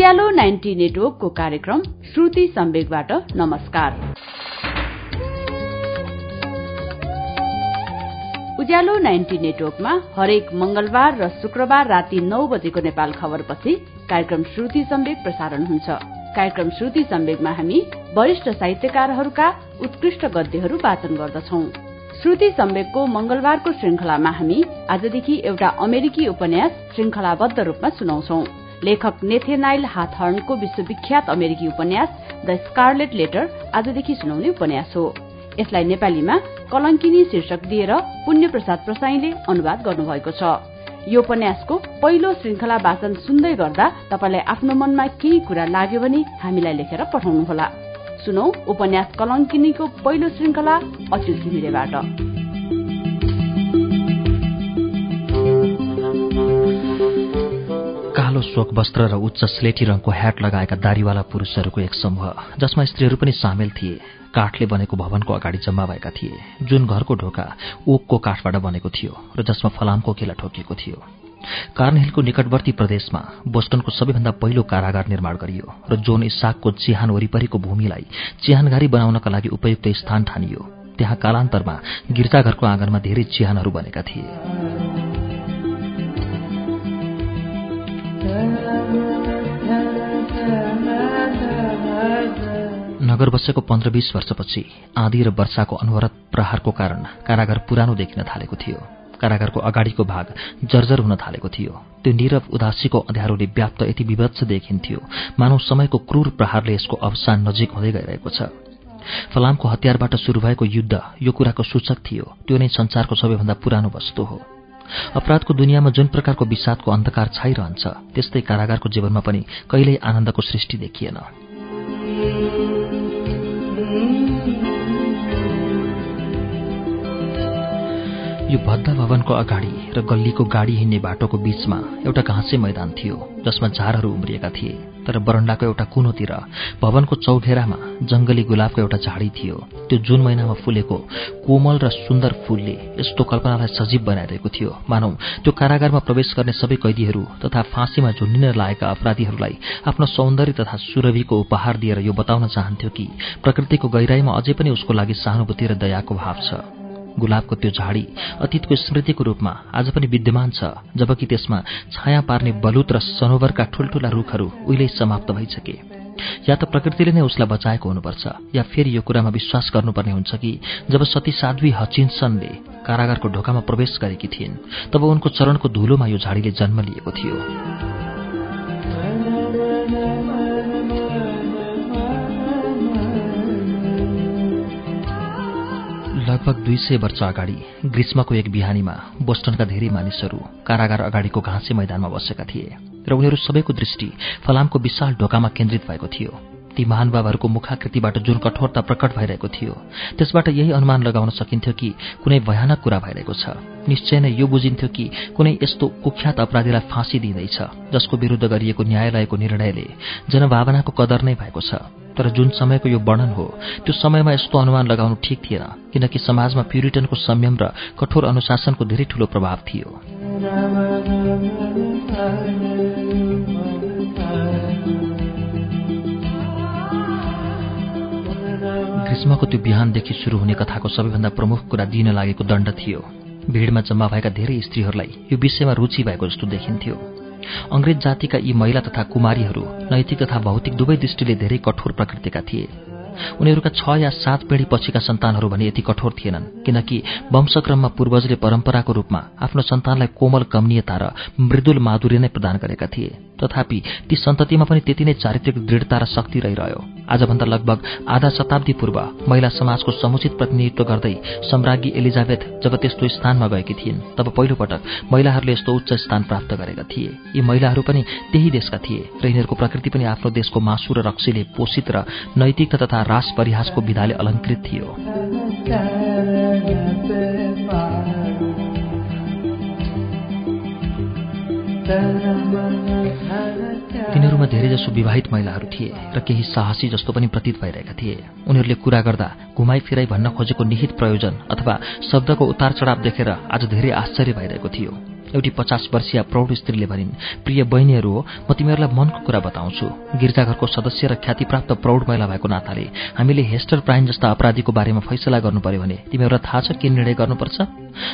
उज्यालो ninety नेटवर्कको कार्यक्रम श्रुति सम्वेकबाट नमस्कार। उज्यालो नाइन्टी नेटवर्कमा हरेक मंगलबार र शुक्रबार राति नौ बजेको नेपाल खबरपछि कार्यक्रम श्रुति सम्वेक प्रसारण हुन्छ। कार्यक्रम श्रुति सम्वेकमा हामी वरिष्ठ साहित्यकारहरूका उत्कृष्ट गद्यहरू वाचन गर्दछौं। श्रुति सम्वेकको मंगलबारको श्रृंखलामा हामी आजदेखि एउटा अमेरिकी उपन्यास श्रृंखलाबद्ध रूपमा सुनाउँछौं। लेखक नेथेनाइल हाथहर्नको विश्वविख्यात अमेरिकी उपन्यास द स्कारलेट लेटर आजदेखि सुनाउने उपन्यास हो। यसलाई नेपालीमा कलंकिनी शीर्षक दिएर पुण्य प्रसाद प्रसाईले अनुवाद गर्नुभएको छ। यो उपन्यासको पहिलो श्रृंखला वाचन सुन्दै गर्दा तपाईलाई आफ्नो मनमा केही कुरा लाग्यो भने हामीलाई लेखेर पठाउनुहोला। सुनौ उपन्यास कलंकिनीको पहिलो श्रृंखला अच्युत घिमिरेबाट। कालो शोक वस्त्र र उच्च स्लेटी रङको ह्याट लगाएका दारीवाला पुरूषहरूको एक समूह जसमा स्त्रीहरू पनि सामेल थिए। काठले बनेको भवनको अगाडि जम्मा भएका थिए। जुन घरको ढोका ओकको काठबाट बनेको थियो र जसमा फलामको केला ठोकिएको थियो। कार्नहिलको निकटवर्ती प्रदेशमा बोस्टनको सबैभन्दा पहिलो कारागार निर्माण गरियो र जोन इसाकको चिहान वरिपरिको भूमिलाई चिहानघारी बनाउनका लागि उपयुक्त स्थान ठानियो। त्यहाँ कालान्तरमा गिर्जाघरको आँगनमा धेरै चिहानहरू बनेका थिए। नगर बसेको पन्ध्र बीस वर्षपछि आँधी र वर्षाको अनवरत प्रहारको कारण कारागार पुरानो देखिन थालेको थियो। कारागारको अगाडिको भाग जर्जर हुन थालेको थियो। त्यो निरव उदासीको अँध्यारोले व्याप्त यति विभत्स देखिन्थ्यो। मानव समयको क्रूर प्रहारले यसको अवसान नजिक हुँदै गइरहेको छ। फलामको हतियारबाट शुरू भएको युद्ध यो कुराको सूचक थियो। त्यो नै संसारको सबैभन्दा पुरानो वस्तु हो। अपराधको दुनियाँमा जुन प्रकारको विषादको अन्धकार छाइरहन्छ त्यस्तै कारागारको जीवनमा पनि कहिल्यै आनन्दको सृष्टि देखिएन। यो भद्दा भवनको अगाडि र गल्लीको गाडी हिँड्ने बाटोको बीचमा एउटा घाँसे मैदान थियो जसमा झारहरू उम्रिएका थिए। तर बरण्डाको एउटा कुनोतिर भवनको चौघेरामा जंगली गुलाबको एउटा झाडी थियो। त्यो जुन महिनामा फुलेको कोमल र सुन्दर फूलले यस्तो कल्पनालाई सजीव बनाइरहेको थियो। मानौ त्यो कारागारमा प्रवेश गर्ने सबै कैदीहरू तथा फाँसीमा झुन्डिन लागेका अपराधीहरूलाई आफ्नो सौन्दर्य तथा सुरभिको उपहार दिएर यो बताउन चाहन्थ्यो कि प्रकृतिको गहिराईमा अझै पनि उसको लागि सहानुभूति र दयाको भाव छ। गुलाबको त्यो झाडी अतीतको स्मृतिको रूपमा आज पनि विद्यमान छ जबकि त्यसमा छाया पार्ने बलुत र सनोवरका ठूल्ठूला रूखहरू उहिल्यै समाप्त भइसके। या त प्रकृतिले नै उसलाई बचाएको हुनुपर्छ या फेरि यो कुरामा विश्वास गर्नुपर्ने हुन्छ कि जब सती साध्वी हचिन्सनले कारागारको ढोकामा प्रवेश गरेकी थिइन् तब उनको चरणको धुलोमा यो झाडीले जन्म लिएको थियो। लगभग दुई सय वर्ष अगाडि ग्रीष्मको एक बिहानीमा बोस्टनका धेरै मानिसहरू कारागार अगाडिको घाँसे मैदानमा बसेका थिए र उनीहरू सबैको दृष्टि फलामको विशाल ढोकामा केन्द्रित भएको थियो। ती महानुभावहरूको मुखाकृतिबाट जुन कठोरता प्रकट भइरहेको थियो त्यसबाट यही अनुमान लगाउन सकिन्थ्यो कि कुनै भयानक कुरा भइरहेको छ। निश्चय नै यो बुझिन्थ्यो कि कुनै यस्तो कुख्यात अपराधीलाई फाँसी दिँदैछ जसको विरूद्ध गरिएको न्यायालयको निर्णयले जनभावनाको कदर नै भएको छ। तर जुन समयको यो वर्णन हो त्यो समयमा यस्तो अनुमान लगाउनु ठिक थिएन किनकि समाजमा प्युरिटनको संयम र कठोर अनुशासनको धेरै ठूलो प्रभाव थियो। ग्रीष्मको त्यो बिहानदेखि सुरु हुने कथाको सबैभन्दा प्रमुख कुरा दिन लागेको दण्ड थियो। भीड़मा जम्मा भएका धेरै स्त्रीहरूलाई यो विषयमा रुचि भएको जस्तो देखिन्थ्यो। अंग्रेज जातिका यी महिला तथा कुमारीहरू नैतिक तथा भौतिक दुवै दृष्टिले धेरै कठोर प्रकृतिका थिए। उनीहरूका छ या सात पिँढी पछिका सन्तानहरू भने यति कठोर थिएनन् किनकि वंशक्रममा पूर्वजले परम्पराको रूपमा आफ्नो सन्तानलाई कोमल कमनीयता र मृदुल माधुर्य नै प्रदान गरेका थिए। तथापि ती सन्ततिमा पनि त्यति नै चारित्रिक दृढता र शक्ति रहिरह्यो। आजभन्दा लगभग आधा शताब्दी पूर्व महिला समाजको समुचित प्रतिनिधित्व गर्दै सम्राज्ञी एलिजाबेथ जब त्यस्तो स्थानमा गएकी थिइन् तब पहिलोपटक महिलाहरूले यस्तो उच्च स्थान प्राप्त गरेका थिए। यी महिलाहरू पनि त्यही देशका थिए र यिनीहरूको प्रकृति पनि आफ्नो देशको मासु र रक्सीले पोषित र नैतिकता तथा रास परिहासको विधाले अलङ्कृत थियो। तिनीहरूमा धेरैजसो विवाहित महिलाहरू थिए र केही साहसी जस्तो पनि प्रतीत भइरहेका थिए। उनीहरूले कुरा गर्दा घुमाई फिराई भन्न खोजेको निहित प्रयोजन अथवा शब्दको उतार चढाव देखेर आज धेरै आश्चर्य भइरहेको थियो। एउटी पचास वर्षीय प्रौढ स्त्रीले भनिन् प्रिय बहिनीहरू हो म तिमीहरूलाई मनको कुरा बताउँछु। गिर्जाघरको सदस्य र ख्यातिप्राप्त प्रौढ महिला भएको नाताले हामीले हेस्टर प्राइन जस्ता अपराधीको बारेमा फैसला गर्नु पर्यो भने तिमीहरूलाई थाहा छ के निर्णय गर्नुपर्छ?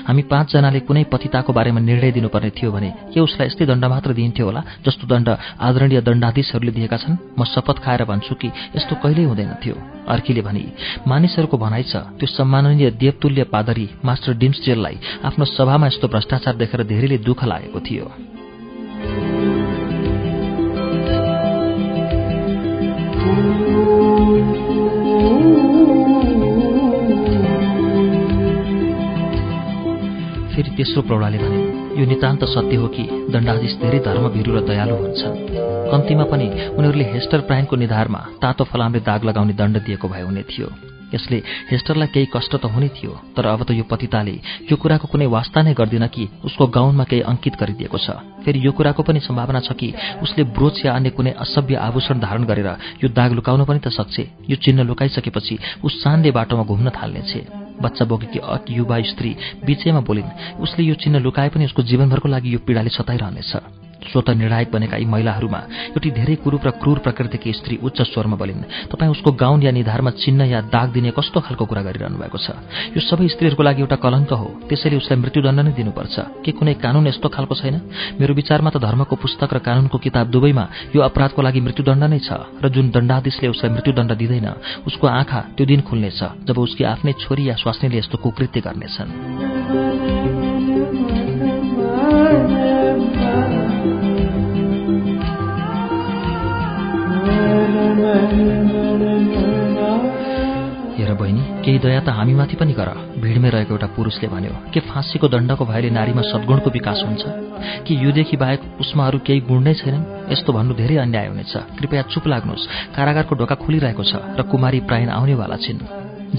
हामी पाँचजनाले कुनै पतिताको बारेमा निर्णय दिनुपर्ने थियो भने के उसलाई यस्तै दण्ड मात्र दिइन्थ्यो होला जस्तो दण्ड आदरणीय दण्डाधीशहरूले दिएका छन्? म शपथ खाएर भन्छु कि यस्तो कहिल्यै हुँदैन थियो। अर्कीले भने मानिसहरूको भनाइ छ त्यो सम्माननीय देवतुल्य पादरी मास्टर डिम्सजेललाई आफ्नो सभामा यस्तो भ्रष्टाचार देखेर धेरैले दुःख लागेको थियो। फेरि तेस्रो प्रौढाले भने यो नितान्त सत्य हो कि दण्डाधीश धेरै धर्मभिरू र दयालु हुन्छन्? कम्तीमा पनि उनीहरूले हेस्टर प्राइनको निधारमा तातो फलामले दाग लगाउने दण्ड दिएको भए हुने थियो। यसले हेस्टरलाई केही कष्ट त हुने थियो तर अब त यो पतिताले यो कुराको कुनै वास्ता नै गर्दिन कि उसको गाउनमा केही अङ्कित गरिदिएको छ। फेरि यो कुराको पनि सम्भावना छ कि उसले ब्रोच या अन्य कुनै असभ्य आभूषण धारण गरेर यो दाग लुकाउन पनि त सक्छ यो चिन्ह लुकाइसकेपछि उस सान्ने बाटोमा घुम्न थाल्नेछ। बच्चा बोकेकी अट युवा स्त्री बिचैमा बोलिन् उसले यो चिन्ह लुकाए पनि उसको जीवनभरको लागि यो पीडाले सताइरहनेछ। स्वत निर्णायक बनेका यी महिलाहरूमा एउटी धेरै कुरूप र क्रूर प्रकृतिकी स्त्री उच्च स्वरमा बोलिन्। तपाईँ उसको गाउन या निधारमा चिन्ह या दाग दिने कस्तो खालको कुरा गरिरहनु भएको छ? यो सबै स्त्रीहरूको लागि एउटा कलङ्क हो। त्यसैले उसलाई मृत्युदण्ड नै दिनुपर्छ। के कुनै कानून यस्तो खालको छैन? मेरो विचारमा त धर्मको पुस्तक र कानूनको किताब दुवैमा यो अपराधको लागि मृत्युदण्ड नै छ र जुन दण्डाधीशले उसलाई मृत्युदण्ड दिँदैन उसको आँखा त्यो दिन खुल्नेछ जब उसकी आफ्नै छोरी या स्वास्नीले यस्तो कुकृत्य गर्नेछन्। हेर बहिनी केही दया त हामीमाथि पनि गर। भिडमै रहेको एउटा पुरुषले भन्यो के फाँसीको दण्डको भयले नारीमा सद्गुणको विकास हुन्छ? कि योदेखि बाहेक उसमा अरू केही गुण नै छैनन्? यस्तो भन्नु धेरै अन्याय हुनेछ। कृपया चुप लाग्नुहोस्। कारागारको ढोका खुलिरहेको छ र कुमारी प्रायण आउनेवाला छिन्।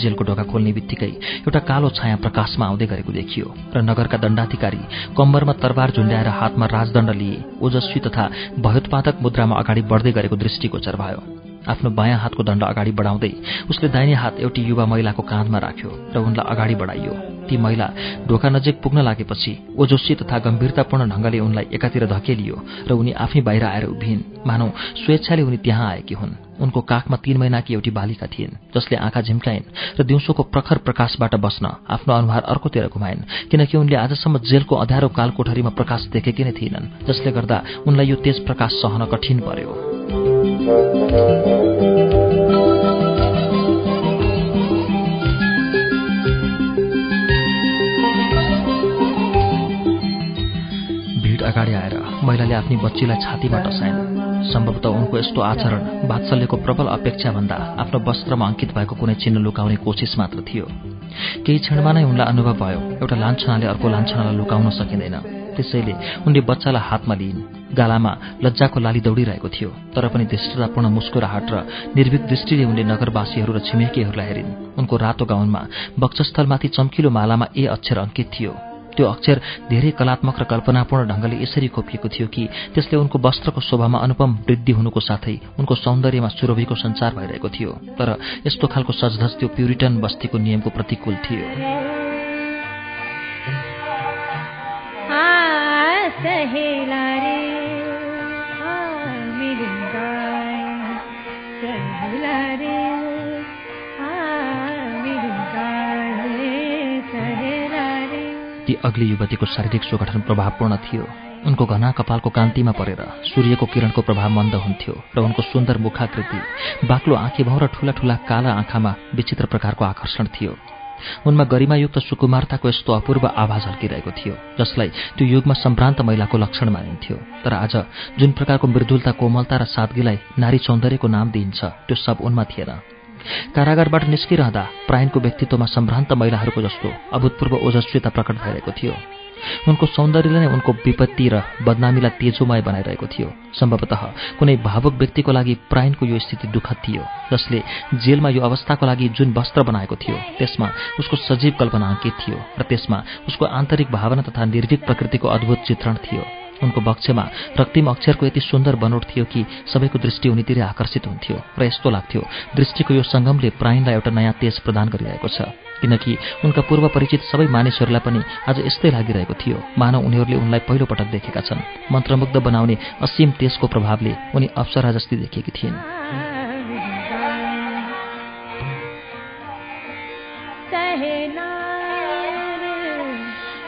जेलको ढोका खोल्ने बित्तिकै एउटा कालो छाया प्रकाशमा आउँदै गरेको देखियो र नगरका दण्डाधिकारी कम्बरमा तरबार झुन्ड्याएर हातमा राजदण्ड लिए ओजस्वी तथा भयोत्पादक मुद्रामा अगाडि बढ्दै गरेको दृष्टिगोचर भयो। आफ्नो बायाँ हातको दण्ड अगाडि बढाउँदै उसले दाहिने हात एउटी युवा महिलाको काँधमा राख्यो र उनलाई अगाडि बढाइयो। ती महिला ढोका नजिक पुग्न लागेपछि ओजस्वी तथा गम्भीरतापूर्ण ढङ्गले उनलाई एकातिर धकेलियो र उनी आफै बाहिर आएर उभिन् मानौ स्वेच्छाले उनी त्यहाँ आएकी हुन्। उनको काखमा तीन महिनाकी एउटी बालिका थिइन् जसले आँखा झिम्काइन् र दिउँसोको प्रखर प्रकाशबाट बस्न आफ्नो अनुहार अर्कोतिर घुमाइन् किनकि उनले आजसम्म जेलको अध्यारो काल कोठरीमा प्रकाश देखेकी नै थिएनन् जसले गर्दा उनलाई यो तेज प्रकाश सहन कठिन पर्यो। अगाडि आएर महिलाले आफ्नी बच्चीलाई छातीमा टसाइन् सम्भवतः उनको यस्तो आचरण वात्सल्यको प्रबल अपेक्षा भन्दा आफ्नो वस्त्रमा अङ्कित भएको कुनै चिन्ह लुकाउने कोसिस मात्र थियो। केही क्षणमा नै उनलाई अनुभव भयो एउटा लान्छनाले अर्को लान्छनालाई लुकाउन सकिँदैन। त्यसैले उनले बच्चालाई हातमा लिइन्। गालामा लज्जाको लाली दौडिरहेको थियो तर पनि दृष्टतापूर्ण मुस्कुराहट र निर्भीक दृष्टिले उनले नगरवासीहरू र छिमेकीहरूलाई हेरिन्। उनको रातो गाउनमा बक्षस्थलमाथि चम्किलो मालामा ए अक्षर अङ्कित थियो। त्यो अक्षर धेरै कलात्मक र कल्पनापूर्ण ढङ्गले यसरी खोपिएको थियो कि त्यसले उनको वस्त्रको शोभामा अनुपम वृद्धि हुनुको साथै उनको सौन्दर्यमा सुरभिको सञ्चार भइरहेको थियो। तर यस्तो खालको सजधज त्यो प्युरिटन बस्तीको नियमको प्रतिकूल थियो। ती अग्ली युवतीको शारीरिक सुगठन प्रभावपूर्ण थियो। उनको घना कपालको कान्तिमा परेर सूर्यको किरणको प्रभाव मन्द हुन्थ्यो र उनको सुन्दर मुखाकृति बाक्लो आँखी भाउ र ठूला ठूला काला आँखामा विचित्र प्रकारको आकर्षण थियो। उनमा गरिमायुक्त सुकुमारताको यस्तो अपूर्व आवाज हल्किरहेको थियो जसलाई त्यो युगमा सम्भ्रान्त महिलाको लक्षण मानिन्थ्यो। तर आज जुन प्रकारको मृदुलता कोमलता र सादगीलाई नारी सौन्दर्यको नाम दिइन्छ त्यो सब उनमा थिएन। कारागारबाट निस्किरहँदा प्रायनको व्यक्तित्वमा सम्भ्रान्त महिलाहरूको जस्तो अभूतपूर्व ओजस्वीता प्रकट भइरहेको थियो। उनको सौन्दर्यले नै उनको विपत्ति र बदनामीलाई तेजोमय बनाइरहेको थियो। सम्भवतः कुनै भावुक व्यक्तिको लागि प्रायनको यो स्थिति दुःखद थियो जसले जेलमा यो अवस्थाको लागि जुन वस्त्र बनाएको थियो त्यसमा उसको सजीव कल्पना अङ्कित थियो र त्यसमा उसको आन्तरिक भावना तथा निर्भीक प्रकृतिको अद्भुत चित्रण थियो। उनको बक्षमा रक्तिम अक्षरको यति सुन्दर बनोट थियो कि सबैको दृष्टि उनीतिरै आकर्षित हुन्थ्यो र यस्तो लाग्थ्यो दृष्टिको यो सङ्गमले प्राणलाई एउटा नयाँ तेज प्रदान गरिरहेको छ। किनकि उनका पूर्व परिचित सबै मानिसहरूलाई पनि आज यस्तै लागिरहेको थियो। मानव उनीहरूले उनलाई पहिलोपटक देखेका छन्। मन्त्रमुग्ध बनाउने असीम तेजको प्रभावले उनी अप्सरा जस्तै देखेकी थिइन्।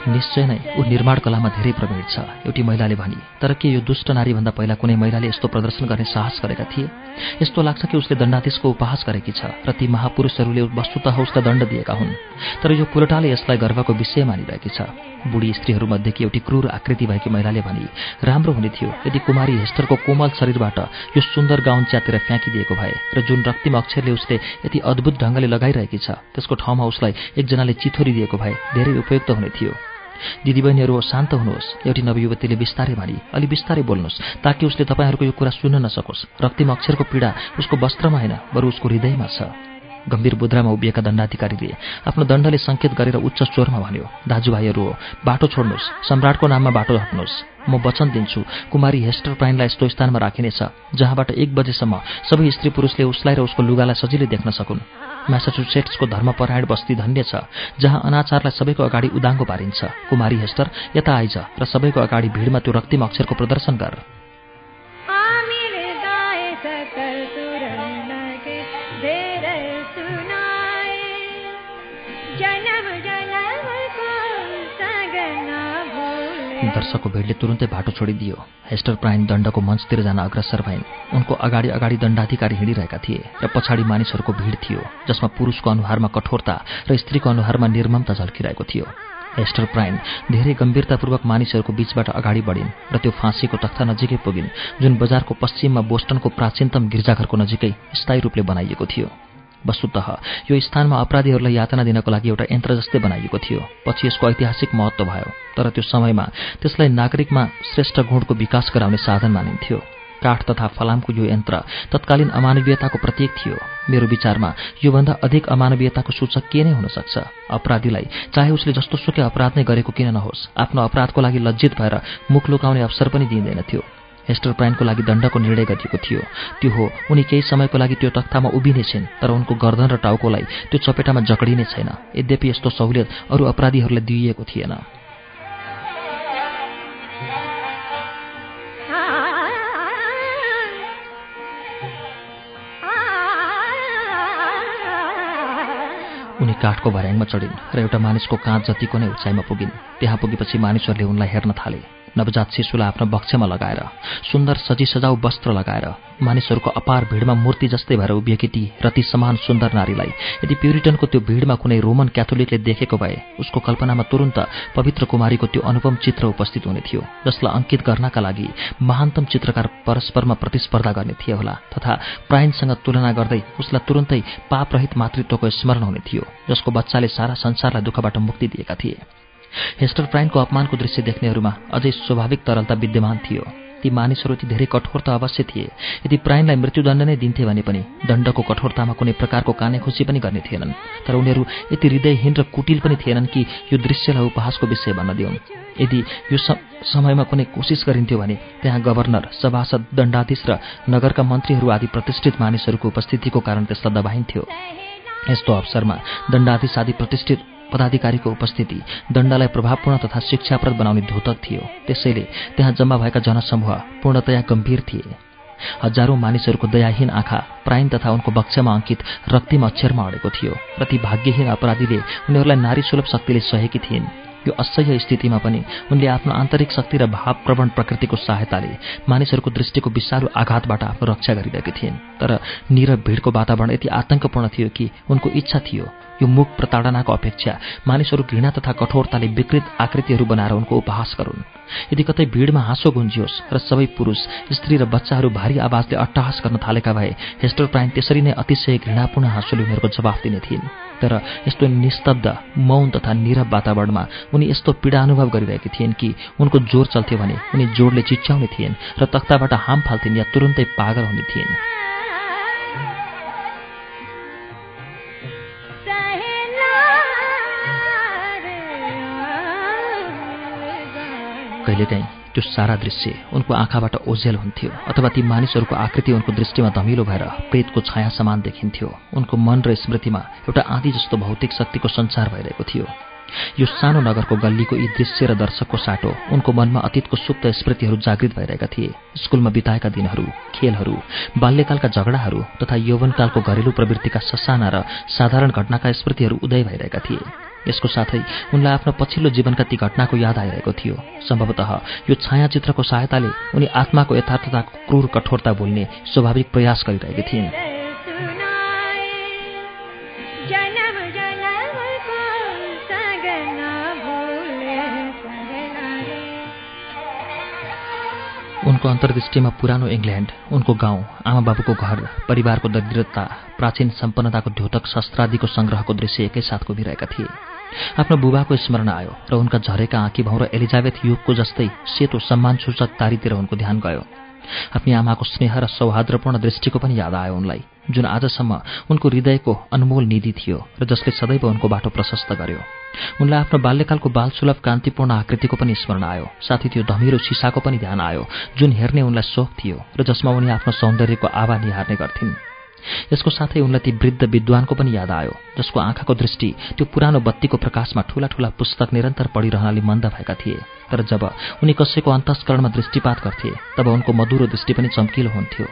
निश्चय नै ऊ निर्माण कलामा धेरै प्रवीण छ। एउटी महिलाले भनी तर के यो दुष्ट नारीभन्दा पहिला कुनै महिलाले यस्तो प्रदर्शन गर्ने साहस गरेका थिए? यस्तो लाग्छ कि उसले दण्डाधीशको उपहास गरेकी छ र ती महापुरुषहरूले वस्तुत उसलाई दण्ड दिएका हुन्। तर यो कुलटाले यसलाई गर्वको विषय मानिरहेकी छ। बुढी स्त्रीहरूमध्येकी एउटी क्रूर आकृति भएकी महिलाले भनी राम्रो हुने थियो यदि कुमारी हेस्टरको कोमल शरीरबाट यो सुन्दर गाउन च्यातेर फ्याँकिदिएको भए र जुन रक्तिम अक्षरले उसले यति अद्भुत ढङ्गले लगाइरहेकी छ त्यसको ठाउँमा उसलाई एकजनाले चिथोरी दिएको भए धेरै उपयुक्त हुने थियो। दिदीबहिनीहरू शान्त हुनुहोस्। एउटी नवयुवतीले बिस्तारै भनी अलि बिस्तारै बोल्नुहोस् ताकि उसले तपाईँहरूको यो कुरा सुन्न नसकोस्। रक्तिम अक्षरको पीडा उसको वस्त्रमा होइन बरु उसको हृदयमा छ। गम्भीर बुद्रामा उभिएका दण्डाधिकारीले आफ्नो दण्डले सङ्केत गरेर उच्च स्वरमा भन्यो दाजुभाइहरू हो बाटो छोड्नुहोस् सम्राटको नाममा बाटो हट्नुहोस् म वचन दिन्छु कुमारी हेस्टर प्राइनलाई यस्तो स्थानमा राखिनेछ जहाँबाट एक बजेसम्म सबै स्त्री पुरुषले उसलाई र उसको लुगालाई सजिलै देख्न सकुन्। म्यासाचुसेट्सको धर्मपरायण बस्ती धन्य छ जहाँ अनाचारलाई सबैको अगाडि उदाङ्गो पारिन्छ। कुमारी हेस्टर यता आइज र सबैको अगाडि भिडमा त्यो रक्तिम अक्षरको प्रदर्शन गर। दर्शकको भिडले तुरुन्तै भाटो छोडिदियो। हेस्टर प्राइन दण्डको मञ्चतिर जान अग्रसर भइन्। उनको अगाडि अगाडि दण्डाधिकारी हिँडिरहेका थिए र पछाडि मानिसहरूको भिड थियो जसमा पुरुषको अनुहारमा कठोरता र स्त्रीको अनुहारमा निर्ममता झल्किरहेको थियो। हेस्टर प्राइन धेरै गम्भीरतापूर्वक मानिसहरूको बीचबाट अगाडि बढिन् र त्यो फाँसीको तख्ता नजिकै पुगिन् जुन बजारको पश्चिममा बोस्टनको प्राचीनतम गिर्जाघरको नजिकै स्थायी रूपले बनाइएको थियो। वस्तुत यो स्थानमा अपराधीहरूलाई यातना दिनको लागि एउटा यन्त्र जस्तै बनाइएको थियो। पछि यसको ऐतिहासिक महत्त्व भयो तर त्यो समयमा त्यसलाई नागरिकमा श्रेष्ठ गुणको विकास गराउने साधन मानिन्थ्यो। काठ तथा फलामको यो यन्त्र तत्कालीन अमानवीयताको प्रतीक थियो। मेरो विचारमा योभन्दा अधिक अमानवीयताको सूचक के नै हुन सक्छ अपराधीलाई चाहे उसले जस्तो सुकै अपराध नै गरेको किन नहोस् आफ्नो अपराधको लागि लज्जित भएर मुख लुकाउने अवसर पनि दिँदैनथ्यो हेस्टर प्राइनको लागि दण्डको निर्णय गरिएको थियो। त्यो हो उनी केही समयको लागि त्यो तख्तामा उभिने छिन् तर उनको गर्दन र टाउकोलाई त्यो चपेटामा जकडिने छैन। यद्यपि यस्तो सहुलियत अरू अपराधीहरूलाई दिइएको थिएन। उनी काठको भर्याङमा चढिन् र एउटा मानिसको काँध जतिको नै उचाइमा पुगिन् त्यहाँ पुगेपछि मानिसहरूले उनलाई हेर्न थाले। नवजात शिशुलाई आफ्नो बक्ष्यमा लगाएर सुन्दर सजी सजाउ वस्त्र लगाएर मानिसहरूको अपार भिडमा मूर्ति जस्तै भएर उभिएकी ती रति समान सुन्दर नारीलाई यदि प्युरिटनको त्यो भिडमा कुनै रोमन क्याथोलिकले देखेको भए उसको कल्पनामा तुरन्त पवित्र कुमारीको त्यो अनुपम चित्र उपस्थित हुने थियो जसलाई अङ्कित गर्नका लागि महान्तम चित्रकार परस्परमा प्रतिस्पर्धा गर्ने थिए होला तथा प्राइनसँग तुलना गर्दै उसलाई तुरन्तै पापरहित मातृत्वको स्मरण हुने थियो जसको बच्चाले सारा संसारलाई दुःखबाट मुक्ति दिएका थिए। हेस्टर प्राइनको अपमानको दृश्य देख्नेहरूमा अझै स्वाभाविक तरलता विद्यमान थियो। ती मानिसहरू ती धेरै कठोर त अवश्य थिए। यदि प्राइनलाई मृत्युदण्ड नै दिन्थे भने पनि दण्डको कठोरतामा कुनै प्रकारको काने खुसी पनि गर्ने थिएनन्। तर उनीहरू यति हृदयहीन र कुटिल पनि थिएनन् कि यो दृश्यलाई उपहासको विषय भन्न दिउन्। यदि यो समयमा कुनै कोसिस गरिन्थ्यो भने त्यहाँ गभर्नर सभासद दण्डाधीश र नगरका मन्त्रीहरू आदि प्रतिष्ठित मानिसहरूको उपस्थितिको कारण त्यसलाई दबाइन्थ्यो। यस्तो अवसरमा दण्डाधीश आदि प्रतिष्ठित पदाधिकारीको उपस्थिति दण्डलाई प्रभावपूर्ण तथा शिक्षाप्रद बनाउने धोतक थियो। त्यसैले त्यहाँ जम्मा भएका जनसमूह पूर्णतया गम्भीर थिए। हजारौं मानिसहरूको दयाहीन आँखा प्राइन तथा उनको बक्षमा अङ्कित रक्तिम अक्षरमा अडेको थियो। र ती भाग्यहीन अपराधीले उनीहरूलाई नारी सुलभ शक्तिले सहेकी थिइन्। यो असह्य स्थितिमा पनि उनले आफ्नो आन्तरिक शक्ति र भावप्रवण प्रकृतिको सहायताले मानिसहरूको दृष्टिको विषालु आघातबाट आफ्नो रक्षा गरिरहेकी थिइन्। तर निरव भिडको वातावरण यति आतंकपूर्ण थियो कि उनको इच्छा थियो। यो मुख प्रताडनाको अपेक्षा मानिसहरू घृणा तथा कठोरताले विकृत आकृतिहरू बनाएर उनको उपहास गरून्। यदि कतै भिडमा हाँसो गुन्जियोस् र सबै पुरुष स्त्री र बच्चाहरू भारी आवाजले अट्टहास गर्न थालेका भए हेस्टर प्राइन त्यसरी नै अतिशय घृणापूर्ण हाँसोले उनीहरूको जवाफ दिने थिइन्। तर यस्तो निस्तब्ध मौन तथा निरव वातावरणमा उनी यस्तो पीडा अनुभव गरिरहेकी थिइन् कि उनको जोर चल्थ्यो भने उनी जोडले चिच्याउने थिइन् र तख्ताबाट हाम फाल्थिन् या तुरुन्तै पागल हुने थिइन्। कहिलेकाहीँ त्यो सारा दृश्य उनको आँखाबाट ओझेल हुन्थ्यो अथवा ती मानिसहरूको आकृति उनको दृष्टिमा धमिलो भएर प्रेतको छाया समान देखिन्थ्यो। उनको मन र स्मृतिमा एउटा आँधी जस्तो भौतिक शक्तिको सञ्चार भइरहेको थियो। यो सानो नगरको गल्लीको यी दृश्य र दर्शकको साटो उनको मनमा अतीतको सुप्त स्मृतिहरू जागृत भइरहेका थिए। स्कुलमा बिताएका दिनहरू खेलहरू बाल्यकालका झगडाहरू तथा यौवनकालको घरेलु प्रवृत्तिका ससाना र साधारण घटनाका स्मृतिहरू उदय भइरहेका थिए। यसको साथै उनलाई आफ्नो पछिल्लो जीवनका ती घटनाको याद आइरहेको थियो। सम्भवतः यो छायाचित्रको सहायताले उनी आत्माको यथार्थताको क्रूर कठोरता भुल्ने स्वाभाविक प्रयास गरिरहेकी थिइन्। उनको अन्तर्दृष्टिमा पुरानो इङ्ल्यान्ड उनको गाउँ आमा बाबुको घर परिवारको दरिद्रता प्राचीन सम्पन्नताको ध्योतक शस्त्रादिको सङ्ग्रहको दृश्य एकैसाथ उभिरहेका थिए। आफ्नो बुबाको स्मरण आयो र उनका झरेका आँखी भाउ र एलिजाबेथ युगको जस्तै सेतो सम्मानसूचक तारीतिर उनको ध्यान गयो। आफ्नी आमाको स्नेह र सौहार्द्रपूर्ण दृष्टिको पनि याद आयो उनलाई जुन आजसम्म उनको हृदयको अनमोल निधि थियो र जसले सदैव उनको बाटो प्रशस्त गर्यो। उनलाई आफ्नो बाल्यकालको बालसुलभ कान्तिपूर्ण आकृतिको पनि स्मरण आयो साथै त्यो धमिरो सिसाको पनि ध्यान आयो जुन हेर्ने उनलाई सोख थियो र जसमा उनी आफ्नो सौन्दर्यको आभा निहार्ने गर्थिन्। यसको साथै उनलाई ती वृद्ध विद्वानको पनि याद आयो जसको आँखाको दृष्टि त्यो पुरानो बत्तीको प्रकाशमा ठूला ठूला पुस्तक निरन्तर पढिरहनाले मन्द भएका थिए। तर जब उनी कसैको अन्तस्करणमा दृष्टिपात गर्थे तब उनको मधुरो दृष्टि पनि चम्किलो हुन्थ्यो।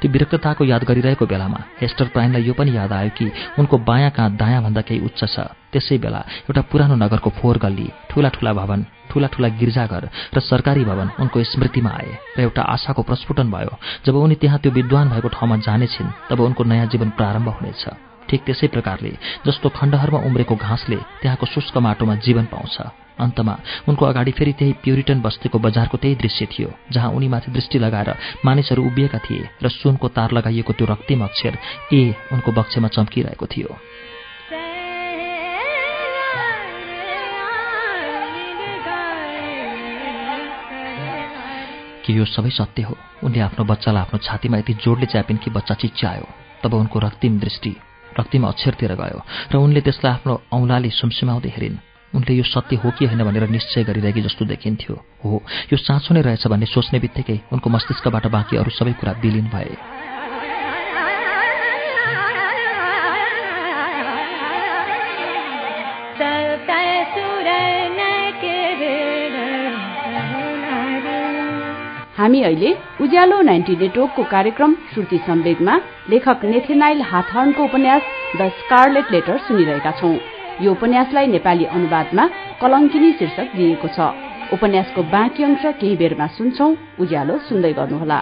त्यो विरक्तताको याद गरिरहेको बेलामा हेस्टर प्राइनलाई यो पनि याद आयो कि उनको बायाँ काँध दायाँभन्दा केही उच्च छ। त्यसै बेला एउटा पुरानो नगरको फोहोर गल्ली ठूला ठूला भवन ठूला ठूला गिर्जाघर र सरकारी भवन उनको स्मृतिमा आए र एउटा आशाको प्रस्फुटन भयो। जब उनी त्यहाँ त्यो विद्वान भएको ठाउँमा जानेछिन् तब उनको नयाँ जीवन प्रारम्भ हुनेछ। ठिक त्यसै प्रकारले जस्तो खण्डहरूमा उम्रेको घाँसले त्यहाँको शुष्क माटोमा जीवन पाउँछ। अन्तमा उनको अगाडि फेरि त्यही प्युरिटन बस्तीको बजारको त्यही दृश्य थियो जहाँ उनीमाथि दृष्टि लगाएर मानिसहरू उभिएका थिए र सुनको तार लगाइएको त्यो रक्तिम अक्षर ए उनको बक्षमा चम्किरहेको थियो। कि यो सबै सत्य हो? उनले आफ्नो बच्चालाई आफ्नो छातीमा यति जोडले च्यापिन् कि बच्चा चिच्यायो तब उनको रक्तिम दृष्टि रक्तिम अक्षरतिर गयो र उनले त्यसलाई आफ्नो औँलाले सुमसुमाउँदै हेरिन्। उनले यो सत्य हो कि होइन भनेर निश्चय गरिरहेकी जस्तो देखिन्थ्यो। हो यो साँचो नै रहेछ भन्ने सोच्ने बित्तिकै उनको मस्तिष्कबाट बाँकी अरू सबै कुरा विलिन भए। हामी अहिले उज्यालो नाइन्टी नेटवर्कको कार्यक्रम श्रुति सम्वेगमा लेखक नेथेनाइल हाथहर्नको उपन्यास द स्कारलेट लेटर सुनिरहेका छौं। यो उपन्यासलाई नेपाली अनुवादमा कलङ्किनी शीर्षक दिएको छ। उपन्यासको बाँकी अंश केही बेरमा सुन्छौ। उज्यालो सुन्दै गर्नुहोला।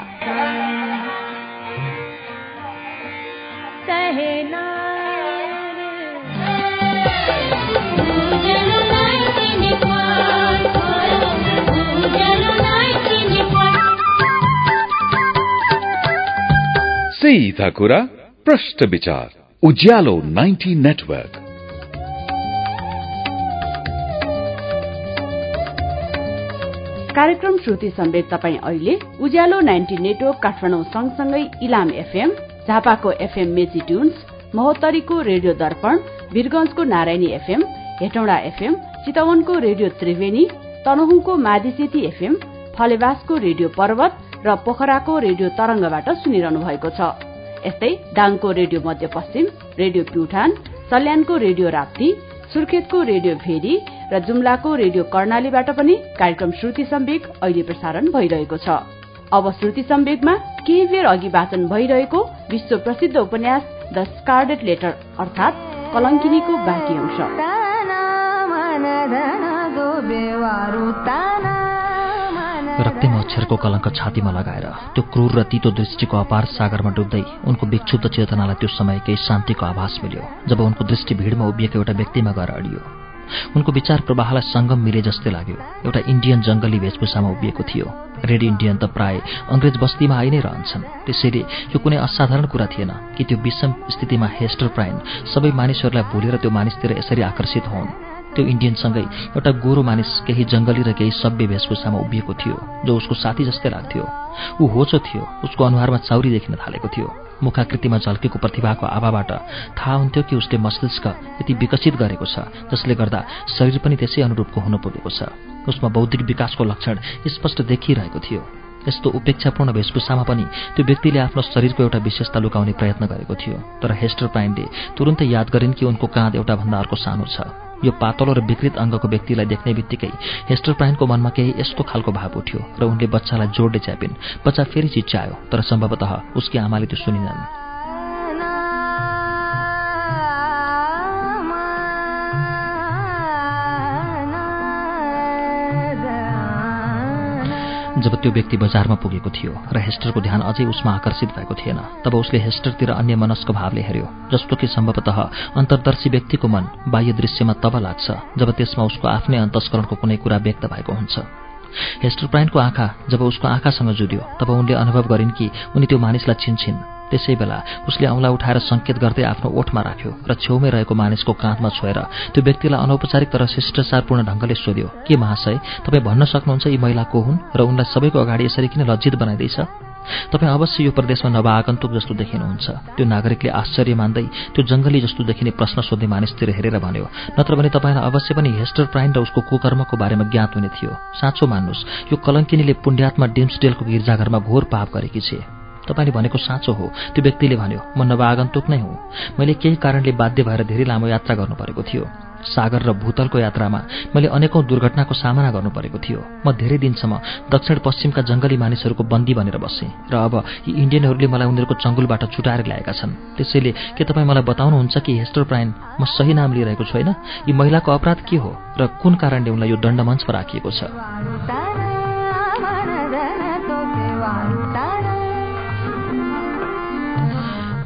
कुरा विचार। उज्यालो 90 नेटवर्क। कार्यक्रम श्रुति सम्वेक तपाईँ अहिले उज्यालो नाइन्टी नेटवर्क काठमाडौँ सँगसँगै इलाम एफएम झापाको एफएम मेची ट्युन्स महोत्तरीको रेडियो दर्पण वीरगंजको नारायणी एफएम हेटौँडा एफएम चितवनको रेडियो त्रिवेणी तनहुको मादिसेती एफएम फलेवासको रेडियो पर्वत र पोखराको रेडियो तरंगबाट सुनिरहनु भएको छ। यस्तै दाङको रेडियो मध्यपश्चिम रेडियो प्युठान सल्यानको रेडियो राप्ती सुर्खेतको रेडियो भेरी र जुम्लाको रेडियो कर्णालीबाट पनि कार्यक्रम श्रुति सम्वेक अहिले प्रसारण भइरहेको छ। अब श्रुति सम्वेकमा केही बेर अघि वाचन भइरहेको विश्व प्रसिद्ध उपन्यास द स्कार्डेट लेटर अर्थात कलङ्किनीको बाँकी अंश। रक्तिम अक्षरको कलङ्क छातीमा लगाएर त्यो क्रूर र तितो दृष्टिको अपार सागरमा डुब्दै उनको विक्षुब्ध चेतनालाई त्यो समय केही शान्तिको आभास मिल्यो जब उनको दृष्टि भिडमा उभिएको एउटा व्यक्तिमा गएर अडियो। उनको विचार प्रवाहलाई सङ्गम मिले जस्तै लाग्यो। एउटा इन्डियन जङ्गली वेशभूषामा उभिएको थियो। रेड इन्डियन त प्राय अङ्ग्रेज बस्तीमा आइ नै रहन्छन्। त्यसैले यो कुनै असाधारण कुरा थिएन कि त्यो विषम स्थितिमा हेस्टर प्राइन सबै मानिसहरूलाई भुलेर त्यो मानिसतिर यसरी आकर्षित हुन्। त्यो इन्डियनसँगै एउटा गोरो मानिस केही जङ्गली र केही सभ्य वेशभूषामा उभिएको थियो जो उसको साथी जस्तै लाग्थ्यो। ऊ होचो थियो उसको अनुहारमा चाउरी देखिन थालेको थियो। मुखाकृतिमा झल्केको प्रतिभाको आभाबाट थाहा हुन्थ्यो कि उसले मस्तिष्क यति विकसित गरेको छ जसले गर्दा शरीर पनि त्यसै अनुरूपको हुन पुगेको छ। उसमा बौद्धिक विकासको लक्षण स्पष्ट देखिरहेको थियो। यस्तो उपेक्षापूर्ण वेशभूषामा पनि त्यो व्यक्तिले आफ्नो शरीरको एउटा विशेषता लुकाउने प्रयत्न गरेको थियो। तर हेस्टर प्राइनले तुरन्तै याद गरिन् कि उनको काँध एउटा भन्दा अर्को सानो छ। यो पातलो र विकृत अङ्गको व्यक्तिलाई देख्ने बित्तिकै हेस्टर प्राइनको मनमा केही यस्तो खालको भाव उठ्यो र उनले बच्चालाई जोडले च्यापिन्। बच्चा फेरि चिच्चायो तर सम्भवतः उसकी आमाले त्यो सुनिनन्। जब त्यो व्यक्ति बजारमा पुगेको थियो र हेस्टरको ध्यान अझै उसमा आकर्षित भएको थिएन तब उसले हेस्टरतिर अन्य मनस्क भावले हेऱ्यो जस्तो कि सम्भवतः अन्तर्दर्शी व्यक्तिको मन बाह्य दृश्यमा तब लाग्छ जब त्यसमा उसको आफ्नै अन्तस्करणको कुनै कुरा व्यक्त भएको हुन्छ। हेस्टर प्राइनको आँखा जब उसको आँखासँग जुड्यो तब उनले अनुभव गरिन् कि उनी त्यो मानिसलाई चिन्छन्। त्यसै बेला उसले औँला उठाएर सङ्केत गर्दै आफ्नो ओठमा राख्यो र छेउमै रहेको मानिसको काँधमा छोएर त्यो व्यक्तिलाई अनौपचारिक तर शिष्टाचारपूर्ण ढङ्गले सोध्यो के महाशय तपाईँ भन्न सक्नुहुन्छ यी महिला को हुन् र उनलाई सबैको अगाडि यसरी किन लज्जित बनाइँदैछ? तपाईँ अवश्य यो प्रदेशमा नवआगन्तुक जस्तो देखिनुहुन्छ। त्यो नागरिकले आश्चर्य मान्दै त्यो जङ्गली जस्तो देखिने प्रश्न सोध्ने मानिसतिर हेरेर भन्यो नत्र भने तपाईँलाई अवश्य पनि हेस्टर प्राइन र उसको कुकर्मको बारेमा ज्ञात हुने थियो। साँचो मान्नुहोस् यो कलङ्किनीले पुण्यात्मा डिम्सडेलको गिर्जाघरमा घोर पाप गरेकी छे। तपाईँले भनेको साँचो हो। त्यो व्यक्तिले भन्यो म नवागन्तुक नै हुँ। मैले केही कारणले बाध्य भएर धेरै लामो यात्रा गर्नु परेको थियो। सागर र भूतलको यात्रामा मैले अनेकौं दुर्घटनाको सामना गर्नु परेको थियो। म धेरै दिनसम्म दक्षिण पश्चिमका जङ्गली मानिसहरूको बन्दी बनेर बसेँ र अब यी इन्डियनहरूले मलाई उनीहरूको चङ्गुलबाट छुटाएर ल्याएका छन्। त्यसैले के तपाईँ मलाई बताउनुहुन्छ कि हेस्टर प्राइन म सही नाम लिइरहेको छु होइन? यी महिलाको अपराध के हो र कुन कारणले उनलाई यो दण्डमञ्चमा राखिएको छ?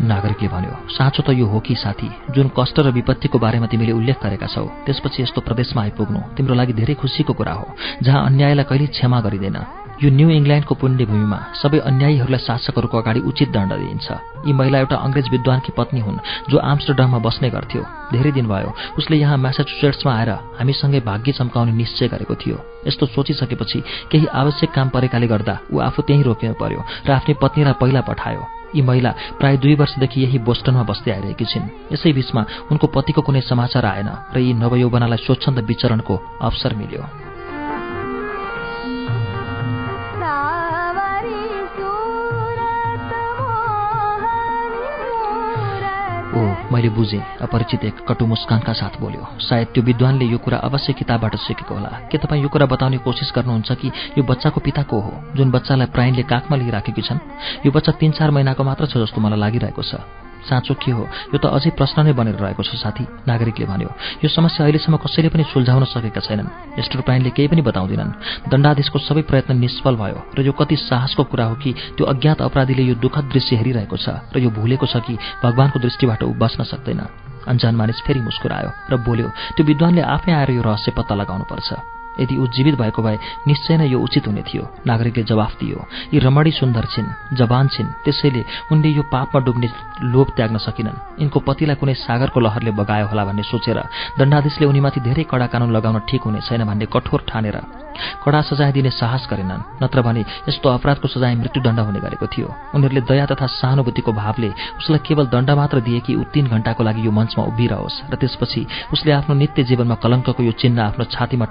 नागरिकले भन्यो साँचो त यो हो कि साथी जुन कष्ट र विपत्तिको बारेमा तिमीले उल्लेख गरेका छौ त्यसपछि यस्तो प्रदेशमा आइपुग्नु तिम्रो लागि धेरै खुसीको कुरा हो जहाँ अन्यायलाई कहिले क्षमा गरिँदैन। यो न्यू इङ्ल्यान्डको पुण्यभूमिमा सबै अन्यायीहरूलाई शासकहरूको अगाडि उचित दण्ड दिइन्छ। यी महिला एउटा अङ्ग्रेज विद्वानकी पत्नी हुन् जो आम्स्टरडममा बस्ने गर्थ्यो। धेरै दिन भयो उसले यहाँ म्यासाचुसेट्समा आएर हामीसँगै भाग्य चम्काउने निश्चय गरेको थियो। यस्तो सोचिसकेपछि केही आवश्यक काम परेकाले गर्दा ऊ आफू त्यहीँ रोकिनु पर्यो र आफ्नै पत्नीलाई पहिला पठायो। यी महिला प्राय दुई वर्षदेखि यही बोस्टनमा बस्दै आइरहेकी छिन्। यसै बीचमा उनको पतिको कुनै समाचार आएन र यी नवयौवनालाई स्वच्छन्द विचरणको अवसर मिल्यो। मैले बुझेँ अपरिचित एक कटु मुस्कानका साथ बोल्यो। सायद त्यो विद्वानले यो कुरा अवश्य किताबबाट सिकेको होला। के तपाईँ यो कुरा बताउने कोसिस गर्नुहुन्छ कि यो बच्चाको पिता को हो जुन बच्चालाई प्राइनले काखमा लिइराखेकी छन्? यो बच्चा तिन चार महिनाको मात्र छ जस्तो मलाई लागिरहेको छ। साँचो के हो? यो त अझै प्रश्न नै बनेर रहेको छ साथी नागरिकले भन्यो। यो समस्या अहिलेसम्म कसैले पनि सुल्झाउन सकेका छैनन्। एस्टर प्राइनले केही पनि बताउँदिनन्। दण्डाधीशको सबै प्रयत्न निष्फल भयो र यो कति साहसको कुरा हो कि त्यो अज्ञात अपराधीले यो दुःखद दृश्य हेरिरहेको छ र यो भुलेको छ कि भगवानको दृष्टिबाट ऊ बस्न सक्दैन। अन्जान मानिस फेरि मुस्कुरायो र बोल्यो त्यो विद्वानले आफै आएर यो रहस्य पत्ता लगाउनुपर्छ। यदि ऊ जीवित भएको भए निश्चय नै यो उचित हुने थियो। नागरिकले जवाफ दियो यी रमणी सुन्दर छिन् जवान छिन् त्यसैले उनले यो पापमा डुब्ने लोभ त्याग्न सकिनन्। यिनको पतिलाई कुनै सागरको लहरले बगायो होला भन्ने सोचेर दण्डाधीशले उनीमाथि धेरै कडा कानुन लगाउन ठिक हुने छैन भन्ने कठोर ठानेर कडा सजाय दिने साहस गरेनन् नत्र भने यस्तो अपराधको सजाय मृत्युदण्ड हुने गरेको थियो। उनीहरूले दया तथा सहानुभूतिको भावले उसलाई केवल दण्ड मात्र दिए कि ऊ तीन घण्टाको लागि यो मञ्चमा उभिरहोस् र त्यसपछि उसले आफ्नो नित्य जीवनमा कलङ्कको यो चिन्ह आफ्नो छातीमा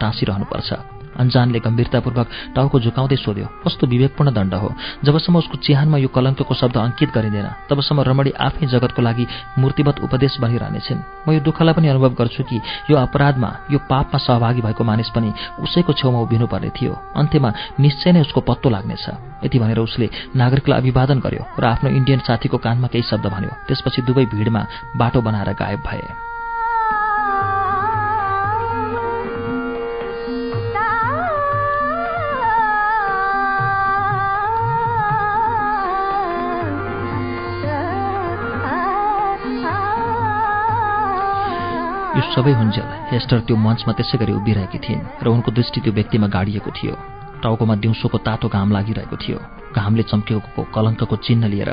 टाँसिरहनुपर्छ अन्जानले गम्भीरतापूर्वक टाउको झुकाउँदै सोध्यो कस्तो विवेकपूर्ण दण्ड हो? जबसम्म उसको चिहानमा यो कलङ्कको शब्द अंकित गरिँदैन तबसम्म रमणी आफै जगतको लागि मूर्तिवत उपदेश बनिरहनेछन्। म यो दुःखलाई पनि अनुभव गर्छु कि यो अपराधमा यो पापमा सहभागी भएको मानिस पनि उसैको छेउमा उभिनुपर्ने थियो। अन्त्यमा निश्चय नै उसको पत्तो लाग्नेछ। यति भनेर उसले नागरिकलाई अभिवादन गर्यो र आफ्नो इन्डियन साथीको कानमा केही शब्द भन्यो। त्यसपछि दुवै भिडमा बाटो बनाएर गायब भए। सबै हुन्जेल हेस्टर त्यो मञ्चमा त्यसै गरी उभिरहेकी थिइन् र उनको दृष्टि त्यो व्यक्तिमा गाडिएको थियो। टाउकोमा दिउँसोको तातो घाम लागिरहेको थियो। घामले चम्किएको कलङ्कको चिन्ह लिएर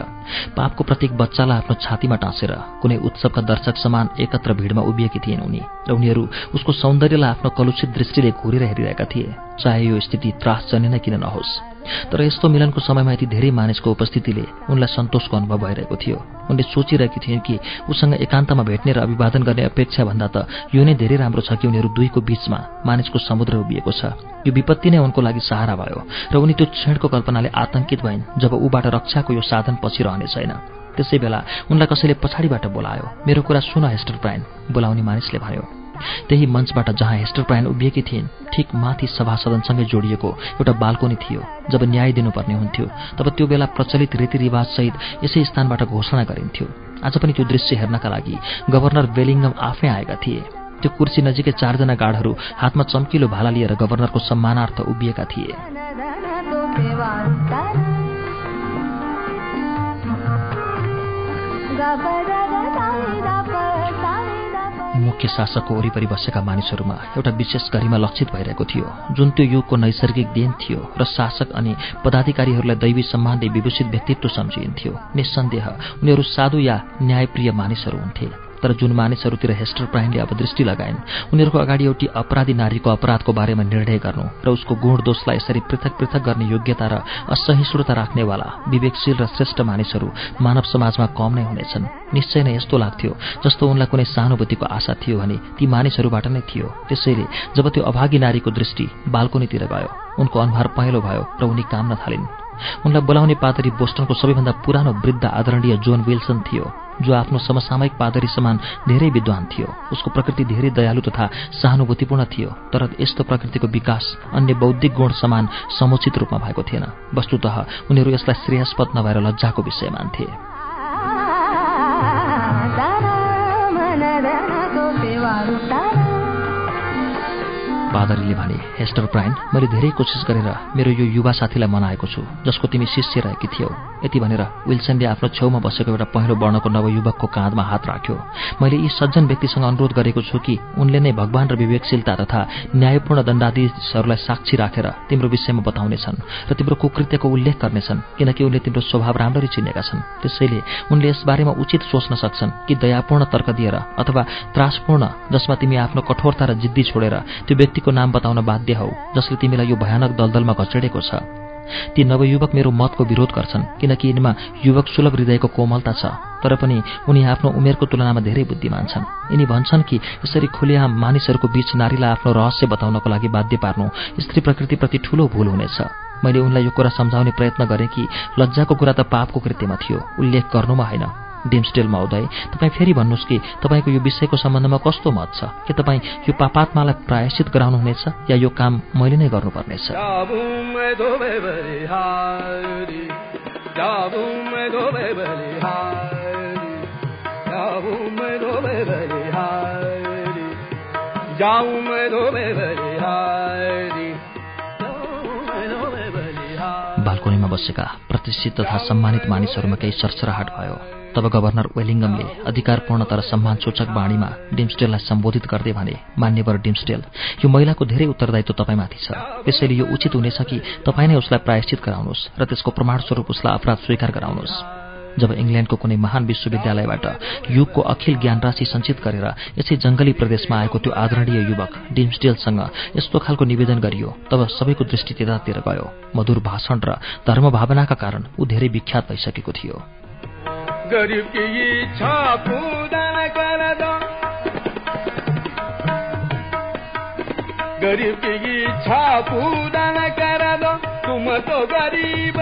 पापको प्रत्येक बच्चालाई आफ्नो छातीमा टाँसेर कुनै उत्सवका दर्शक समान एकत्र भिडमा उभिएकी थिइन् उनी र उनीहरू उसको सौन्दर्यलाई आफ्नो कलुषित दृष्टिले घुरेर हेरिरहेका थिए। चाहे यो स्थिति त्रासजन्य नै किन नहोस्। तर यस्तो मिलनको समयमा यति धेरै मानिसको उपस्थितिले उनलाई सन्तोषको अनुभव भइरहेको थियो। उनले सोचिरहेकी थिइन् कि उसँग एकान्तमा भेट्ने र अभिवादन गर्ने अपेक्षा भन्दा त यो नै धेरै राम्रो छ कि उनीहरू दुईको बीचमा मानिसको समुद्र उभिएको छ। यो विपत्ति नै उनको लागि सहारा भयो र उनी त्यो क्षणको कल्पनाले आतंकित भइन् जब ऊबाट रक्षाको यो साधन पछि रहने छैन। त्यसै बेला उनलाई कसैले पछाडिबाट बोलायो मेरो कुरा सुन हेस्टर प्राइन बोलाउने मानिसले भन्यो। त्यही मञ्चबाट जहाँ हेस्टर प्रायन उभिएकी थिइन् ठिक माथि सभासदनसँगै जोडिएको एउटा बाल्कोनी थियो जब न्याय दिनुपर्ने हुन्थ्यो तब त्यो बेला प्रचलित रीतिरिवाजसहित यसै स्थानबाट घोषणा गरिन्थ्यो। आज पनि त्यो दृश्य हेर्नका लागि गभर्नर बेलिङ्गम आफै आएका थिए। त्यो कुर्सी नजिकै चारजना गार्डहरू हातमा चम्किलो भाला लिएर गभर्नरको सम्मानार्थ उभिएका थिए। मुख्य शासकको वरिपरि बसेका मानिसहरूमा एउटा विशेष गरिमा लक्षित भइरहेको थियो। जुन त्यो युगको नैसर्गिक देन थियो र शासक अनि पदाधिकारीहरूलाई दैवी सम्मानले विभूषित व्यक्तित्व सम्झिन्थ्यो। निस्सन्देह उनीहरू साधु या न्यायप्रिय मानिसहरू हुन्थे। तर जुन मानिसहरूतिर हेस्टर प्राइनले अब दृष्टि लगाइन् उनीहरूको अगाडि एउटी अपराधी नारीको अपराधको बारेमा निर्णय गर्नु र उसको गुण दोषलाई यसरी पृथक पृथक गर्ने योग्यता र असहिष्णुता राख्नेवाला विवेकशील र श्रेष्ठ मानिसहरू मानव समाजमा कम नै हुनेछन्। निश्चय नै यस्तो लाग्थ्यो जस्तो उनलाई कुनै सहानुभूतिको आशा थियो भने ती मानिसहरूबाट नै थियो। त्यसैले जब त्यो अभागी नारीको दृष्टि बाल्कोनीतिर गयो उनको अनुहार पहेँलो भयो र उनी काम्न थालिन्। उनलाई बोलाउने पादरी बोस्टनको सबैभन्दा पुरानो वृद्ध आदरणीय जोन विल्सन थियो जो आफ्नो समसामयिक पादरी समान धेरै विद्वान थियो। उसको प्रकृति धेरै दयालु तथा सहानुभूतिपूर्ण थियो तर यस्तो प्रकृतिको विकास अन्य बौद्धिक गुण समान समुचित रूपमा भएको थिएन। वस्तुत उनीहरू यसलाई श्रेयस्पद नभएर लज्जाको विषय मान्थे पादरीले भने हेस्टर प्राइन मैले धेरै कोसिस गरेर मेरो यो युवा साथीलाई मनाएको छु जसको तिमी शिष्य रहेकी थियौ यति भनेर विल्सनले आफ्नो छेउमा बसेको एउटा पहिलो वर्णको नवयुवकको काँधमा हात राख्यो। मैले यी सज्जन व्यक्तिसँग अनुरोध गरेको छु कि उनले नै भगवान र विवेकशीलता तथा न्यायपूर्ण दण्डाधीशहरूलाई साक्षी राखेर तिम्रो विषयमा बताउनेछन् र तिम्रो कुकृत्यको उल्लेख गर्नेछन् किनकि उनले तिम्रो स्वभाव राम्ररी चिनेका छन्। त्यसैले उनले यसबारेमा उचित सोच्न सक्छन् कि दयापूर्ण तर्क दिएर अथवा त्रासपूर्ण जसमा तिमी आफ्नो कठोरता र जिद्दी छोडेर त्यो व्यक्तिको व्यक्तिको नाम बताउन बाध्य हौ जसले तिमीलाई यो भयानक दलदलमा घचेडेको छ। ती नवयुवक मेरो मतको विरोध गर्छन् किनकि यिनमा युवक सुलभ हृदयको कोमलता छ तर पनि उनी आफ्नो उमेरको तुलनामा धेरै बुद्धिमान छन्। यिनी भन्छन् कि यसरी खुलेआम मानिसहरूको बीच नारीलाई आफ्नो रहस्य बताउनको लागि बाध्य पार्नु स्त्री प्रकृतिप्रति ठूलो भूल हुनेछ। मैले उनलाई यो कुरा सम्झाउने प्रयत्न गरेँ कि लज्जाको कुरा त पापको कृत्यमा थियो उल्लेख गर्नुमा होइन। डिम्सडेल महोदय तपाईँ फेरि भन्नुहोस् कि तपाईँको यो विषयको सम्बन्धमा कस्तो मत छ? के तपाईँ यो पापात्मालाई प्रायश्चित गराउनुहुनेछ या यो काम मैले नै गर्नुपर्नेछ? बाल्कोनीमा बसेका प्रतिष्ठित तथा सम्मानित मानिसहरूमा केही सरसराहट भयो। तब गभर्नर वेलिङ्गमले अधिकारपूर्ण तर सम्मानसूचक बाणीमा डिम्सडेललाई सम्बोधित गर्दै भने मान्यवर डिम्सडेल यो महिलाको धेरै उत्तरदायित्व तपाईँमाथि छ। त्यसैले यो उचित हुनेछ कि तपाईँ नै उसलाई प्रायश्चित गराउनुहोस् र त्यसको प्रमाणस्वरूप उसलाई अपराध स्वीकार गराउनुहोस्। जब इङ्ल्यान्डको कुनै महान विश्वविद्यालयबाट युगको अखिल ज्ञानराशि सञ्चित गरेर यसै जंगली प्रदेशमा आएको त्यो आदरणीय युवक डिम्सडेलसँग यस्तो खालको निवेदन गरियो तब सबैको दृष्टि त्यतातिर गयो। मधुर भाषण र धर्मभावनाका कारण ऊ धेरै विख्यात भइसकेको थियो। गरीब की इच्छा पूरा कर दो। गरीब की इच्छा पूरा कर दो। तुम गरीब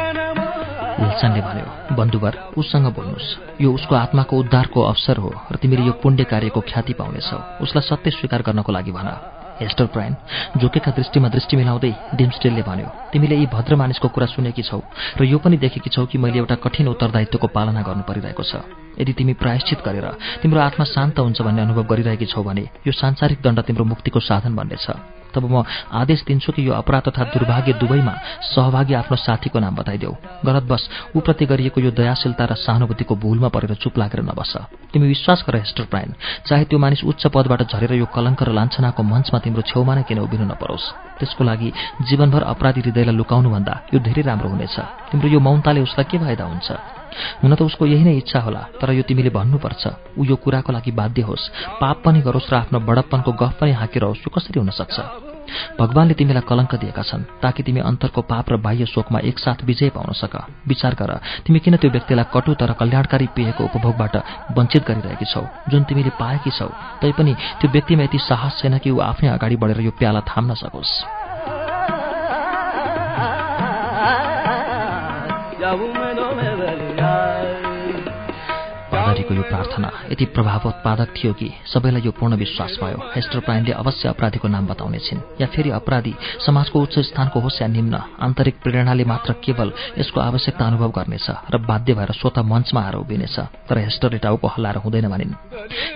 भन्यो बन्धुवर उसँग बोल्नुहोस्। यो उसको आत्माको उद्धारको अवसर हो र तिमीले यो पुण्य कार्यको ख्याति पाउनेछौ। उसलाई सत्य स्वीकार गर्नको लागि भन। हेस्टर प्राइन जोकेका दृष्टिमा दृष्टि मिलाउँदै डिम्स्टेलले भन्यो तिमीले यी भद्र मानिसको कुरा सुनेकी छौ र यो पनि देखेकी छौ कि मैले एउटा कठिन उत्तरदायित्वको पालना गर्नु परिरहेको छ। यदि तिमी प्रायश्चित गरेर तिम्रो आत्मा शान्त हुन्छ भन्ने अनुभव गरिरहेकी छौ भने यो सांसारिक दण्ड तिम्रो मुक्तिको साधन बन्नेछ। तब म आदेश दिन्छु कि यो अपराध तथा दुर्भाग्य दुवैमा सहभागी आफ्नो साथीको नाम बताइदेऊ। गलत बस ऊप्रति गरिएको यो दयाशीलता र सहानुभूतिको भूलमा परेर चुप लागेर नबस। तिमी विश्वास गर हेस्टर चाहे त्यो मानिस उच्च पदबाट झरेर यो कलङ्क र लान्छनाको मञ्चमा तिम्रो छेउमा नै किन उभिनु नपरोस्। त्यसको लागि जीवनभर अपराधी हृदयलाई लुकाउनुभन्दा यो धेरै राम्रो हुनेछ। तिम्रो यो मौनताले उसलाई के फाइदा हुन्छ? हुन त उसको यही नै इच्छा होला तर यो तिमीले भन्नुपर्छ ऊ यो कुराको लागि बाध्य होस्। पाप पनि गरोस् र आफ्नो बडप्पनको गफ पनि हाकिरहोस् यो कसरी हुन सक्छ? भगवानले तिमीलाई कलङ्क दिएका छन् ताकि तिमी अन्तरको पाप र बाह्य शोकमा एकसाथ विजय पाउन सक। विचार गर तिमी किन त्यो व्यक्तिलाई कटु तर कल्याणकारी पेयको उपभोगबाट वञ्चित गरिरहेकी छौ? जुन तिमीले पाएकी छौ तैपनि त्यो व्यक्तिमा यति साहस छैन कि ऊ आफ्नै अगाडि बढेर यो प्याला थाम्न सकोस्। पादरीको यो प्रार्थना यति प्रभावोत्पादक थियो कि सबैलाई यो पूर्ण विश्वास भयो। हेस्टर प्राइनले अवश्य अपराधीको नाम बताउने छिन् या फेरि अपराधी समाजको उच्च स्थानको होस् या निम्न आन्तरिक प्रेरणाले मात्र केवल यसको आवश्यकता अनुभव गर्नेछ र बाध्य भएर स्वत मञ्चमा आएर उभिनेछ। तर हेस्टरले टाउको हल्लाएर हुँदैन भनिन्।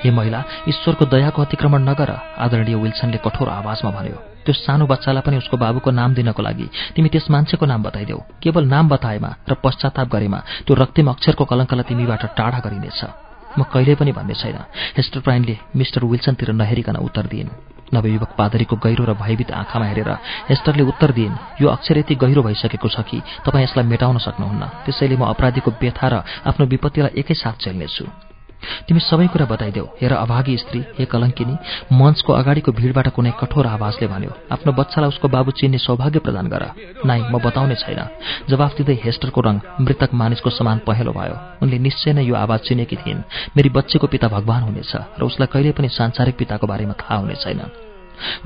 हे महिला ईश्वरको दयाको अतिक्रमण नगर आदरणीय विल्सनले कठोर आवाजमा भन्यो। त्यो सानो बच्चालाई पनि उसको बाबुको नाम दिनको लागि। तिमी त्यस मान्छेको नाम बताइदेऊ। केवल नाम बताएमा र पश्चाताप गरेमा त्यो रक्तिम अक्षरको कलङ्कलाई तिमीबाट टाढा गरिनेछ। म कहिल्यै पनि भन्ने छैन। हेस्टर प्राइनले मिस्टर विल्सनतिर नहेरिकन उत्तर दिइन्। नवयुवक पादरीको गहिरो र भयभीत आँखामा हेरेर हेस्टरले उत्तर दिइन् यो अक्षर यति गहिरो भइसकेको छ कि तपाईँ यसलाई मेटाउन सक्नुहुन्न। त्यसैले म अपराधीको व्यथा र आफ्नो विपत्तिलाई एकैसाथ झेल्नेछु। तिमी सबै कुरा बताइदेऊ। हेर अभागी स्त्री हे कलङ्किनी मञ्चको अगाडिको भिडबाट कुनै कठोर आवाजले भन्यो आफ्नो बच्चालाई उसको बाबु चिन्ने सौभाग्य प्रदान गर। नाइ म बताउने छैन। जवाफ दिँदै हेस्टरको रङ मृतक मानिसको समान पहेँलो भयो। उनले निश्चय नै यो आवाज चिनेकी थिइन् मेरी बच्चीको पिता भगवान हुनेछ र उसलाई कहिले पनि सांसारिक पिताको बारेमा थाहा हुने छैन।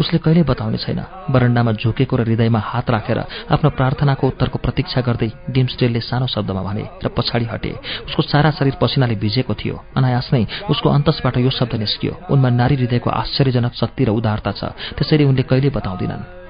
उसले कहिल्यै बताउने छैन। बरण्डामा झुकेको र हृदयमा हात राखेर आफ्नो प्रार्थनाको उत्तरको प्रतीक्षा गर्दै डिम्सडेलले सानो शब्दमा भने र पछाडि हटे। उसको सारा शरीर पसिनाले भिजेको थियो। अनायास नै उसको अन्तसबाट यो शब्द निस्कियो। उनमा नारी हृदयको आश्चर्यजनक शक्ति र उदारता छ। त्यसैले उनले कहिले बताउँदिनन्।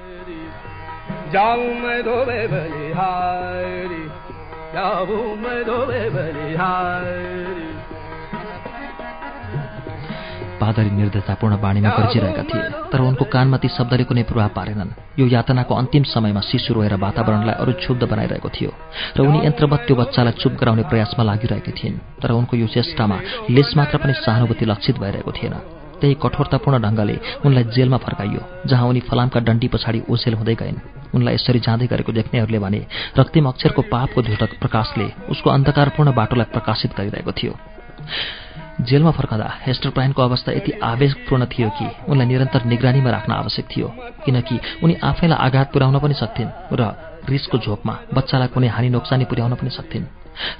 पादरी निर्दयतापूर्ण बाणीमा गर्जिरहेका थिए तर उनको कानमा ती शब्दले कुनै प्रभाव पारेनन्। यो यातनाको अन्तिम समयमा शिशु रोएर वातावरणलाई अरू क्षुब्ध बनाइरहेको थियो र उनी यन्त्रवत त्यो बच्चालाई चुप गराउने प्रयासमा लागिरहेकी थिइन् तर उनको यो चेष्टामा लेस मात्र पनि सहानुभूति लक्षित भइरहेको थिएन। त्यही कठोरतापूर्ण ढङ्गले उनलाई जेलमा फर्काइयो जहाँ उनी फलामका डन्डी पछाडि ओसेल हुँदै गइन्। उनलाई यसरी जाँदै गरेको देख्नेहरूले भने रक्तिम अक्षरको पापको झुटक प्रकाशले उसको अन्धकारपूर्ण बाटोलाई प्रकाशित गरिरहेको थियो। जेलमा फर्कँदा हेस्टर प्राइनको अवस्था यति आवेशपूर्ण थियो कि उनलाई निरन्तर निगरानीमा राख्न आवश्यक थियो किनकि उनी आफैलाई आघात पुर्याउन पनि सक्थिन् र रिसको झोकमा बच्चालाई कुनै हानि नोक्सानी पुर्याउन पनि सक्थिन्।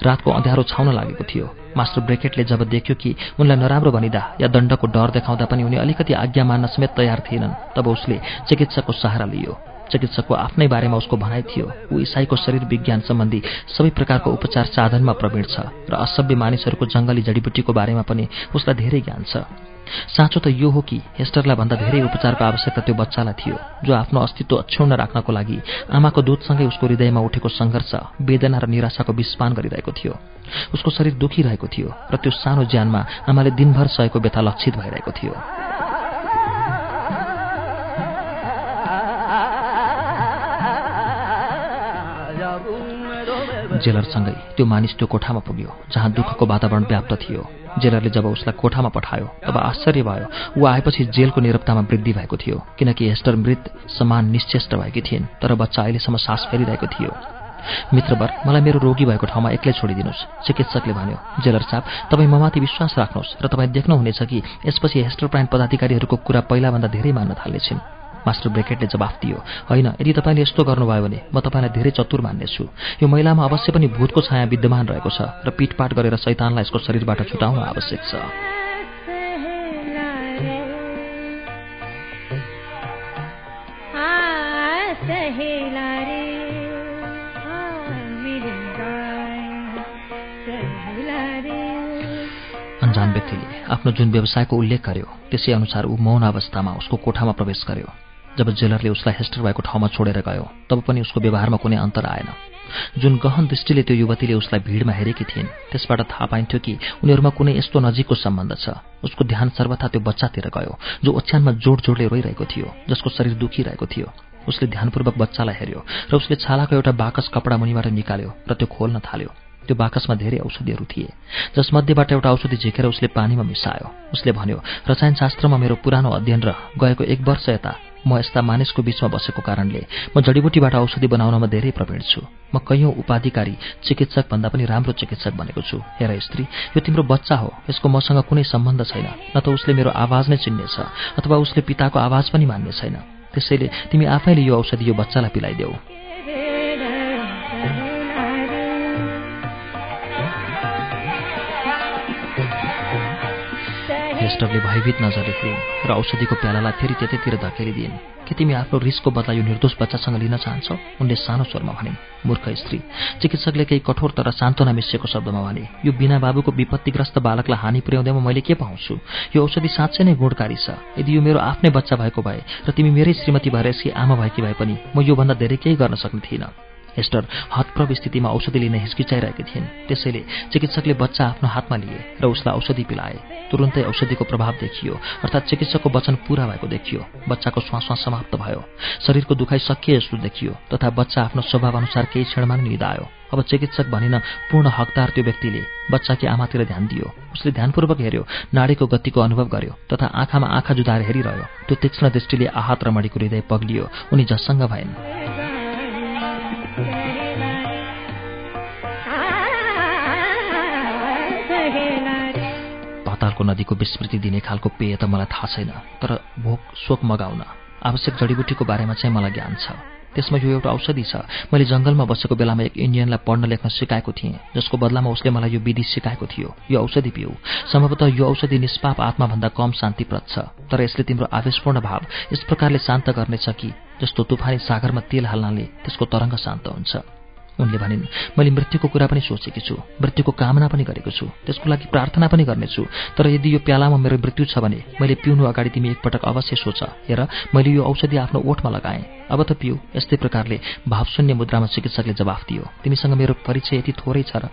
रातको अँध्यारो छाउन लागेको थियो। मास्टर ब्रेकेटले जब देख्यो कि उनलाई नराम्रो भनिँदा या दण्डको डर देखाउँदा पनि उनी अलिकति आज्ञा मान्न समेत तयार थिएनन् तब उसले चिकित्सकको सहारा लियो। चिकित्सकको आफ्नै बारेमा उसको भनाइ थियो। ऊ इसाईको शरीर विज्ञान सम्बन्धी सबै प्रकारको उपचार साधनमा प्रवीण छ र असभ्य मानिसहरूको जङ्गली जडीबुटीको बारेमा पनि उसलाई धेरै ज्ञान छ। साँचो त यो हो कि हेस्टरलाई भन्दा धेरै उपचारको आवश्यकता त्यो बच्चालाई थियो जो आफ्नो अस्तित्व अक्षुण्ण राख्नको लागि आमाको दुधसँगै उसको हृदयमा उठेको सङ्घर्ष वेदना र निराशाको विस्पान गरिरहेको थियो। उसको शरीर दुखिरहेको थियो र त्यो सानो ज्यानमा आमाले दिनभर सहेको व्यथा लक्षित भइरहेको थियो। जेलरसँगै त्यो मानिस त्यो कोठामा पुग्यो जहाँ दुःखको वातावरण व्याप्त थियो। जेलरले जब उसलाई कोठामा पठायो तब आश्चर्य भयो। ऊ आएपछि जेलको निरप्तामा वृद्धि भएको थियो किनकि हेस्टर मृत समान निश्चेष्ट भएकी थिइन् तर बच्चा अहिलेसम्म सास फेरिरहेको थियो। मित्रवर मलाई मेरो रोगी भएको ठाउँमा एक्लै छोडिदिनुहोस् चिकित्सकले भन्यो। जेलर साहब तपाईँ ममाथि विश्वास राख्नुहोस् र तपाईँ देख्नुहुनेछ कि यसपछि हेस्टर प्राइन पदाधिकारीहरूको कुरा पहिलाभन्दा धेरै मान्न थाल्नेछिन्। मास्टर ब्रेकेटले जवाफ दियो होइन यदि तपाईँले यस्तो गर्नुभयो भने म तपाईँलाई धेरै चतुर मान्नेछु। यो महिलामा अवश्य पनि भूतको छाया विद्यमान रहेको छ र पिटपाट गरेर शैतानलाई यसको शरीरबाट छुटाउनु आवश्यक छ। अन्जान व्यक्तिले। आफ्नो जुन व्यवसायको उल्लेख गर्यो त्यसै अनुसार ऊ मौन अवस्थामा उसको कोठामा प्रवेश गर्यो। जब जेलरले उसलाई हेस्टर भएको ठाउँमा छोडेर गयो तब पनि उसको व्यवहारमा कुनै अन्तर आएन। जुन गहन दृष्टिले त्यो युवतीले उसलाई भिडमा हेरेकी थिइन् त्यसबाट थाहा पाइन्थ्यो कि उनीहरूमा कुनै यस्तो नजिकको सम्बन्ध छ। उसको ध्यान सर्वथा त्यो बच्चातिर गयो जो ओछ्यानमा जोड जोडले रोइरहेको थियो जसको शरीर दुखिरहेको थियो। उसले ध्यानपूर्वक बच्चालाई हेऱ्यो र उसले छालाको एउटा बाकस कपडा मुनिबाट निकाल्यो र त्यो खोल्न थाल्यो। त्यो बाकसमा धेरै औषधिहरू थिए। जसमध्येबाट एउटा औषधि झिकेर उसले पानीमा मिसायो। उसले भन्यो रसायनशास्त्रमा मेरो पुरानो अध्ययन र गएको एक वर्ष यता। म यस्ता मानिसको बीचमा बसेको कारणले म जडीबुटीबाट औषधि बनाउनमा धेरै प्रवीण छु। म कैयौँ उपाधिकारी चिकित्सक भन्दा पनि राम्रो चिकित्सक बनेको छु। हेर स्त्री यो तिम्रो बच्चा हो। यसको मसँग कुनै सम्बन्ध छैन। न त उसले मेरो आवाज नै चिन्नेछ अथवा उसले पिताको आवाज पनि मान्ने छैन। त्यसैले तिमी आफैले यो औषधि यो बच्चालाई पिलाइदेऊ। हेस्टरले भयभीत नजरले हेरिन् र औषधिको प्यालालाई फेरि त्यतैतिर धकेलिदिइन् के तिमी आफ्नो रिसको बदला यो निर्दोष बच्चासँग लिन चाहन्छौ? उनले सानो स्वरमा भनिन् मूर्ख स्त्री चिकित्सकले केही कठोर तर सान्त्वना मिसिएको शब्दमा भने यो बिना बाबुको विपत्तिग्रस्त बालकलाई हानि पुर्याउँदैमा मैले के पाउँछु? यो औषधि साँच्चै नै गुणकारी छ। यदि यो मेरो आफ्नै बच्चा भएको भए र तिमी मेरै श्रीमती भएर यसकी आमा भएकी भए पनि म योभन्दा धेरै केही गर्न सक्ने थिइनँ। हेस्टर हतप्रभ स्थितिमा औषधि लिन हिचकिचाइरहेकी थिइन्। त्यसैले चिकित्सकले बच्चा आफ्नो हातमा लिए र उसलाई औषधि पिलाए। तुरुन्तै औषधिको प्रभाव देखियो अर्थात् चिकित्सकको वचन पूरा भएको देखियो। बच्चाको श्वास समाप्त भयो। शरीरको दुखाइ सकिए जस्तो देखियो तथा बच्चा आफ्नो स्वभाव अनुसार केही क्षणमा नै निधायो अब चिकित्सक भनिन पूर्ण हकदार त्यो व्यक्तिले बच्चाकी आमातिर ध्यान दियो। उसले ध्यानपूर्वक हेऱ्यो नाडीको गतिको अनुभव गर्यो तथा आँखामा आँखा जुदाएर हेरिरह्यो। त्यो तीक्ष्ण दृष्टिले आहत रमणीको हृदय पग्लियो। उनी जससँग भएन् पातालको नदीको विस्मृति दिने खालको पेय त मलाई थाहा छैन तर भोक शोक मगाउन आवश्यक जडीबुटीको बारेमा चाहिँ मलाई ज्ञान छ। त्यसमा यो एउटा औषधि छ। मैले जङ्गलमा बसेको बेलामा एक इन्डियनलाई पढ्न लेख्न सिकाएको थिएँ जसको बदलामा उसले मलाई यो विधि सिकाएको थियो। यो औषधि पिउ। सम्भवतः यो औषधि निष्पाप आत्माभन्दा कम शान्तिप्रद छ तर यसले तिम्रो आवेशपूर्ण भाव यस प्रकारले शान्त गर्नेछ कि जस्तो तुफानी सागरमा तेल हाल्नाले त्यसको तरङ्ग शान्त हुन्छ। उनले भनिन् मैले मृत्युको कुरा पनि सोचेकी छु मृत्युको कामना पनि गरेको छु त्यसको लागि प्रार्थना पनि गर्नेछु। तर यदि यो प्यालामा मेरो मृत्यु छ भने मैले पिउनु अगाडि तिमी एकपटक अवश्य सोच हेर मैले यो औषधि आफ्नो ओठमा लगाएँ। अब त पिउ यस्तै प्रकारले भावशून्य मुद्रामा चिकित्सकले जवाफ दियो। तिमीसँग मेरो परिचय यति थोरै छ र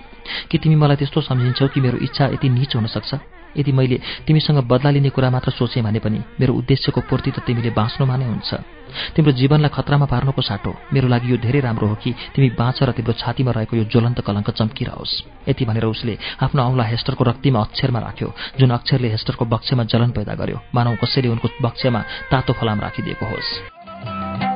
कि तिमी मलाई त्यस्तो सम्झिन्छौ कि मेरो इच्छा यति निच हुन सक्छ यदि मैले तिमीसँग बदला लिने कुरा मात्र सोचेँ भने पनि मेरो उद्देश्यको पूर्ति त तिमीले बाँच्नुमा नै हुन्छ। तिम्रो जीवनलाई खतरामा पार्नुको साटो। मेरो लागि यो धेरै राम्रो हो कि तिमी बाँच र तिम्रो छातीमा रहेको यो ज्वलन्त कलङ्क चम्किरहोस्। यति भनेर उसले आफ्नो औँला हेस्टरको रक्तीमा अक्षरमा राख्यो जुन अक्षरले हेस्टरको बक्सेमा जलन पैदा गर्यो। मानव कसैले उनको बक्सेमा तातो फलाम राखिदिएको होस्।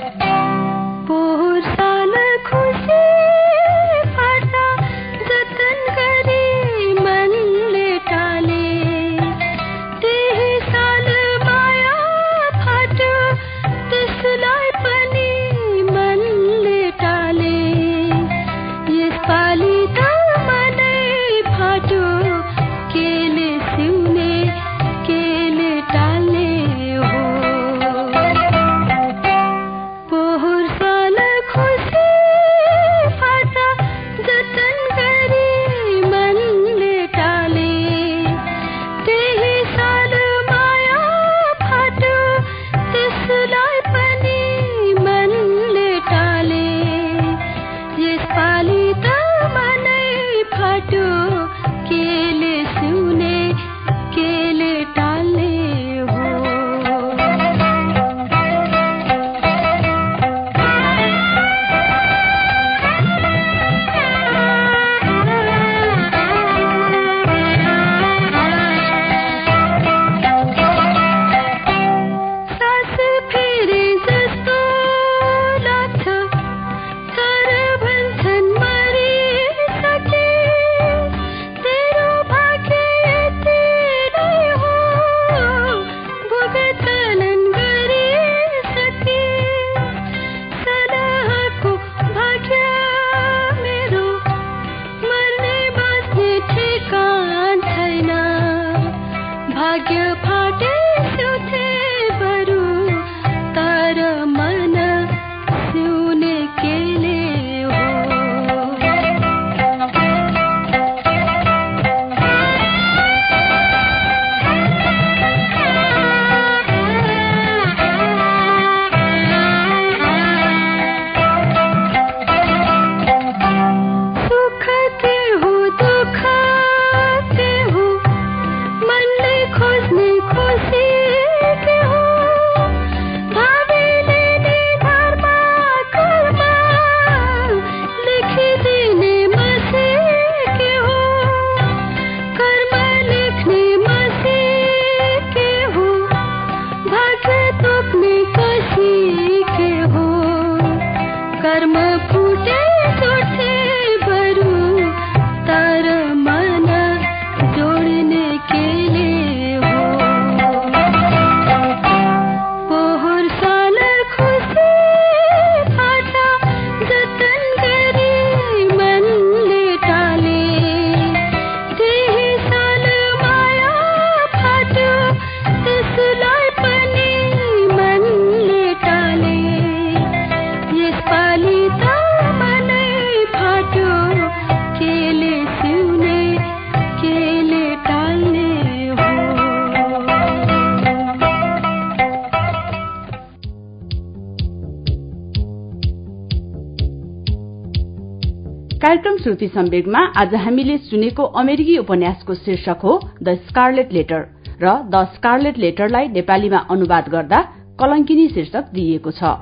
श्रुति सम्वेगमा आज हामीले सुनेको अमेरिकी उपन्यासको शीर्षक हो द स्कारलेट लेटर र द स्कारलेट लेटरलाई नेपालीमा अनुवाद गर्दा कलंकिनी शीर्षक दिइएको छ।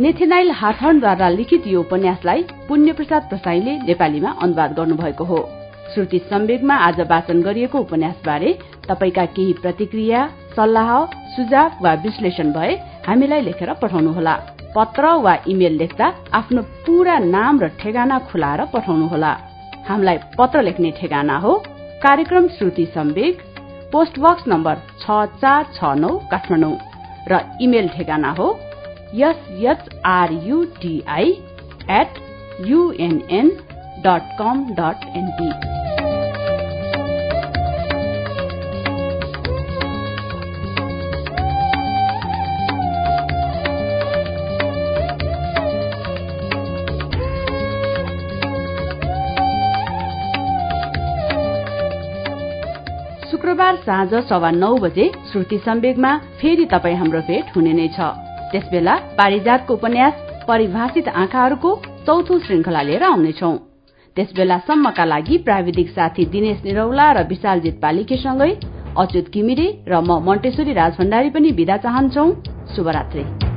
नेथेनाइल हाथर्नद्वारा लिखित यो उपन्यासलाई पुण्य प्रसाद प्रसाईले नेपालीमा अनुवाद गर्नुभएको हो। श्रुति सम्वेगमा आज वाचन गरिएको उपन्यासबारे तपाईका केही प्रतिक्रिया सल्लाह सुझाव वा विश्लेषण भए हामीलाई लेखेर पठाउनुहोला। पत्र वा इमेल लेख्दा आफ्नो पूरा नाम र ठेगाना खुलाएर पठाउनुहोला। हामीलाई पत्र लेख्ने ठेगाना हो। कार्यक्रम Shruti Sambeg post box number छ चार छ नौ काठमाडौँ र इमेल ठेगाना हो at UNN dot com dot NP शुक्रबार साँझ सवा नौ बजे श्रुति सम्वेगमा फेरि तपाई हाम्रो भेट हुने नै छ। त्यसबेला पारिजातको उपन्यास परिभाषित आँखाहरूको चौथो श्रृंखला लिएर आउनेछौ। त्यसबेलासम्मका लागि प्राविधिक साथी दिनेश निरौला र विशालजित पालिकेसँगै अच्युत घिमिरे र म मन्टेश्वरी राजभण्डारी पनि विदा चाहन्छौ। शुभरात्री।